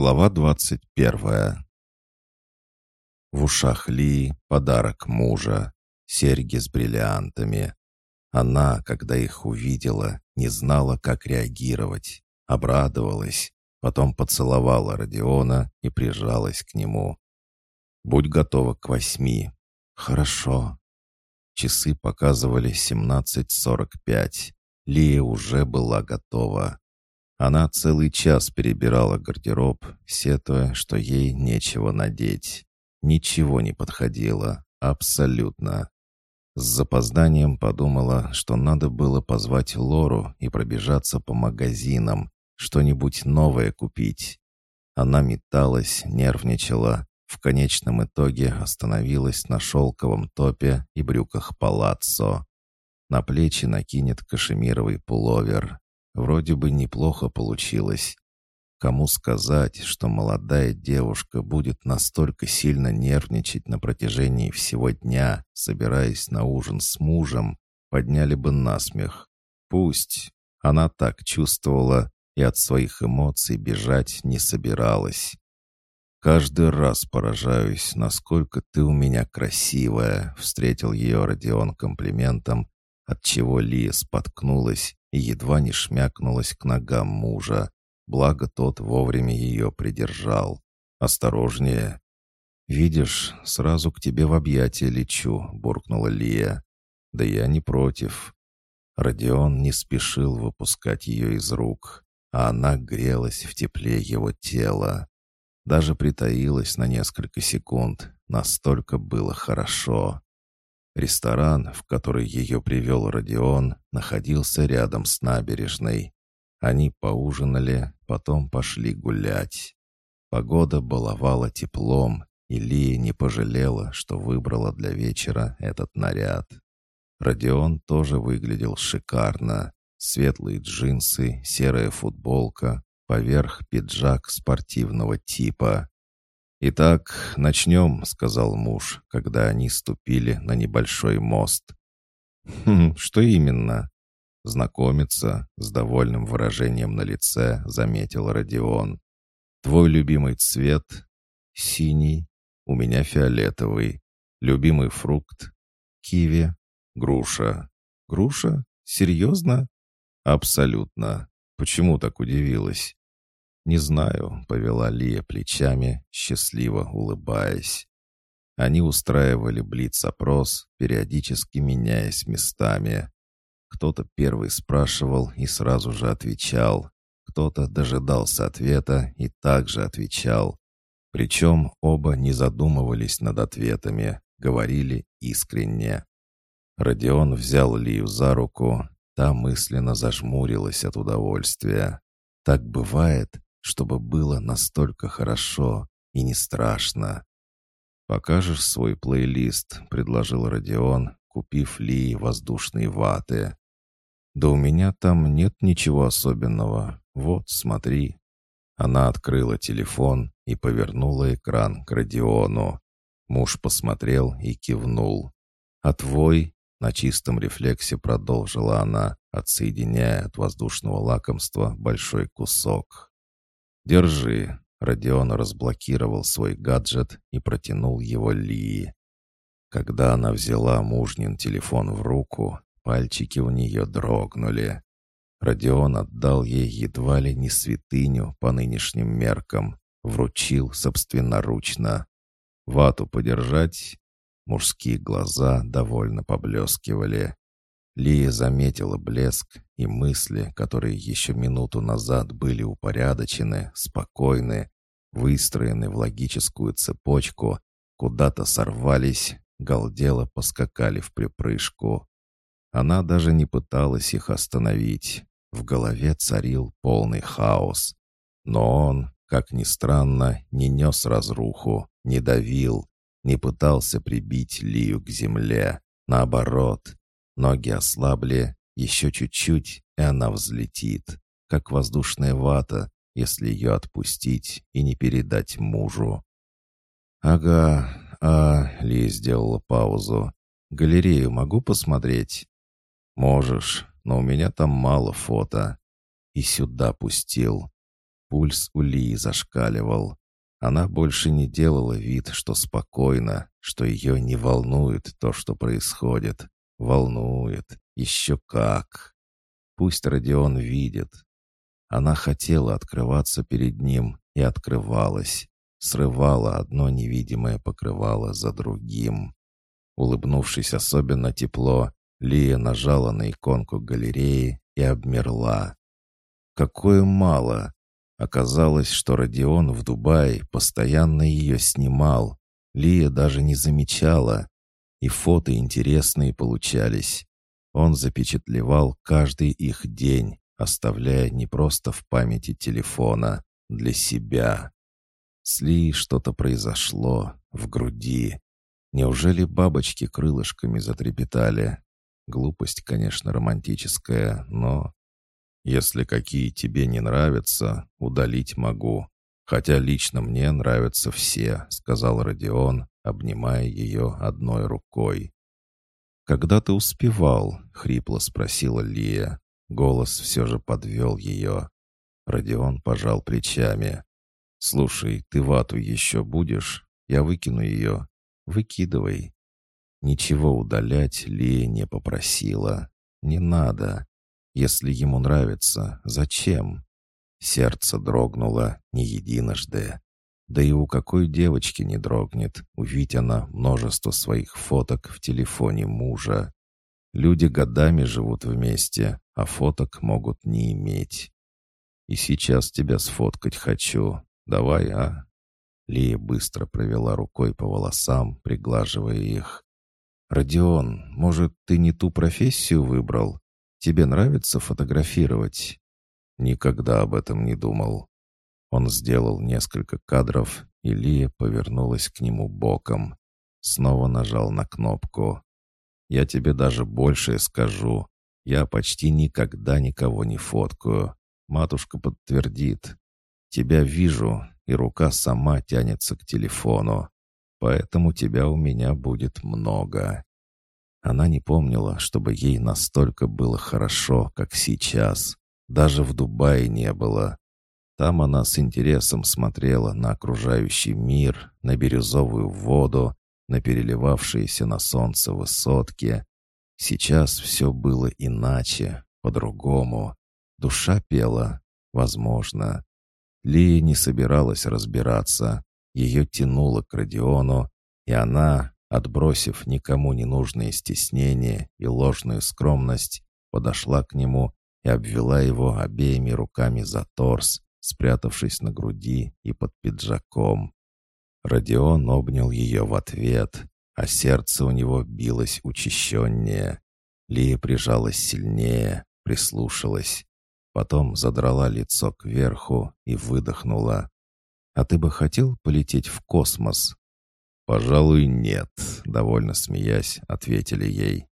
Глава двадцать первая. В ушах Ли подарок мужа, серьги с бриллиантами. Она, когда их увидела, не знала, как реагировать. Обрадовалась, потом поцеловала Родиона и прижалась к нему. «Будь готова к восьми». «Хорошо». Часы показывали семнадцать сорок пять. Лия уже была готова. Она целый час перебирала гардероб, сетуя, что ей нечего надеть. Ничего не подходило. Абсолютно. С запозданием подумала, что надо было позвать Лору и пробежаться по магазинам, что-нибудь новое купить. Она металась, нервничала, в конечном итоге остановилась на шелковом топе и брюках палаццо. На плечи накинет кашемировый пуловер. Вроде бы неплохо получилось. Кому сказать, что молодая девушка будет настолько сильно нервничать на протяжении всего дня, собираясь на ужин с мужем, подняли бы насмех. Пусть. Она так чувствовала и от своих эмоций бежать не собиралась. «Каждый раз поражаюсь, насколько ты у меня красивая», — встретил ее Родион комплиментом, отчего Лия споткнулась и едва не шмякнулась к ногам мужа. Благо тот вовремя ее придержал. «Осторожнее!» «Видишь, сразу к тебе в объятия лечу», — буркнула Лия. «Да я не против». Родион не спешил выпускать ее из рук, а она грелась в тепле его тела. Даже притаилась на несколько секунд, настолько было хорошо. Ресторан, в который ее привел Родион, находился рядом с набережной. Они поужинали, потом пошли гулять. Погода баловала теплом, и Лия не пожалела, что выбрала для вечера этот наряд. Родион тоже выглядел шикарно. Светлые джинсы, серая футболка, поверх пиджак спортивного типа. «Итак, начнем», — сказал муж, когда они ступили на небольшой мост. «Хм, что именно?» «Знакомиться», — с довольным выражением на лице заметил Родион. «Твой любимый цвет?» «Синий. У меня фиолетовый. Любимый фрукт?» «Киви. Груша». «Груша? Серьезно?» «Абсолютно. Почему так удивилась?» «Не знаю», — повела Лия плечами, счастливо улыбаясь. Они устраивали блиц-опрос, периодически меняясь местами. Кто-то первый спрашивал и сразу же отвечал. Кто-то дожидался ответа и также отвечал. Причем оба не задумывались над ответами, говорили искренне. Родион взял Лию за руку, та мысленно зажмурилась от удовольствия. Так бывает, чтобы было настолько хорошо и не страшно. «Покажешь свой плейлист», — предложил Родион, купив Ли воздушные ваты. «Да у меня там нет ничего особенного. Вот, смотри». Она открыла телефон и повернула экран к Родиону. Муж посмотрел и кивнул. «А твой?» — на чистом рефлексе продолжила она, отсоединяя от воздушного лакомства большой кусок. «Держи». Родион разблокировал свой гаджет и протянул его Лии. Когда она взяла мужнин телефон в руку, пальчики у нее дрогнули. Родион отдал ей едва ли не святыню по нынешним меркам, вручил собственноручно. «Вату подержать?» Мужские глаза довольно поблескивали. Лия заметила блеск, и мысли, которые еще минуту назад были упорядочены, спокойны, выстроены в логическую цепочку, куда-то сорвались, галдело поскакали в припрыжку. Она даже не пыталась их остановить. В голове царил полный хаос. Но он, как ни странно, не нес разруху, не давил, не пытался прибить Лию к земле. Наоборот, Ноги ослабли, еще чуть-чуть, и она взлетит, как воздушная вата, если ее отпустить и не передать мужу. «Ага, а...» — Ли сделала паузу. «Галерею могу посмотреть?» «Можешь, но у меня там мало фото». И сюда пустил. пульс у Лии зашкаливал. Она больше не делала вид, что спокойно, что ее не волнует то, что происходит. Волнует. Еще как. Пусть Родион видит. Она хотела открываться перед ним и открывалась. Срывала одно невидимое покрывало за другим. Улыбнувшись особенно тепло, Лия нажала на иконку галереи и обмерла. Какое мало! Оказалось, что Родион в Дубае постоянно ее снимал. Лия даже не замечала. И фото интересные получались. Он запечатлевал каждый их день, оставляя не просто в памяти телефона, для себя. С Лией что-то произошло в груди. Неужели бабочки крылышками затрепетали? Глупость, конечно, романтическая, но... Если какие тебе не нравятся, удалить могу. Хотя лично мне нравятся все», — сказал Родион, обнимая ее одной рукой. «Когда ты успевал?» — хрипло спросила Лия. Голос все же подвел ее. Родион пожал плечами. «Слушай, ты вату еще будешь? Я выкину ее. Выкидывай». Ничего удалять Лия не попросила. «Не надо. Если ему нравится, зачем?» Сердце дрогнуло не единожды. Да и у какой девочки не дрогнет, увидеть она множество своих фоток в телефоне мужа. Люди годами живут вместе, а фоток могут не иметь. И сейчас тебя сфоткать хочу. Давай, а?» Лия быстро провела рукой по волосам, приглаживая их. «Родион, может, ты не ту профессию выбрал? Тебе нравится фотографировать?» Никогда об этом не думал. Он сделал несколько кадров, и Лия повернулась к нему боком. Снова нажал на кнопку. «Я тебе даже больше скажу. Я почти никогда никого не фоткаю. Матушка подтвердит. Тебя вижу, и рука сама тянется к телефону. Поэтому тебя у меня будет много». Она не помнила, чтобы ей настолько было хорошо, как сейчас. Даже в Дубае не было. Там она с интересом смотрела на окружающий мир, на бирюзовую воду, на переливавшиеся на солнце высотки. Сейчас все было иначе, по-другому. Душа пела, возможно. Лия не собиралась разбираться. Ее тянуло к Родиону, и она, отбросив никому ненужные стеснения и ложную скромность, подошла к нему и обвела его обеими руками за торс, спрятавшись на груди и под пиджаком. Родион обнял ее в ответ, а сердце у него билось учащеннее. Лия прижалась сильнее, прислушалась. Потом задрала лицо кверху и выдохнула. «А ты бы хотел полететь в космос?» «Пожалуй, нет», — довольно смеясь, ответили ей.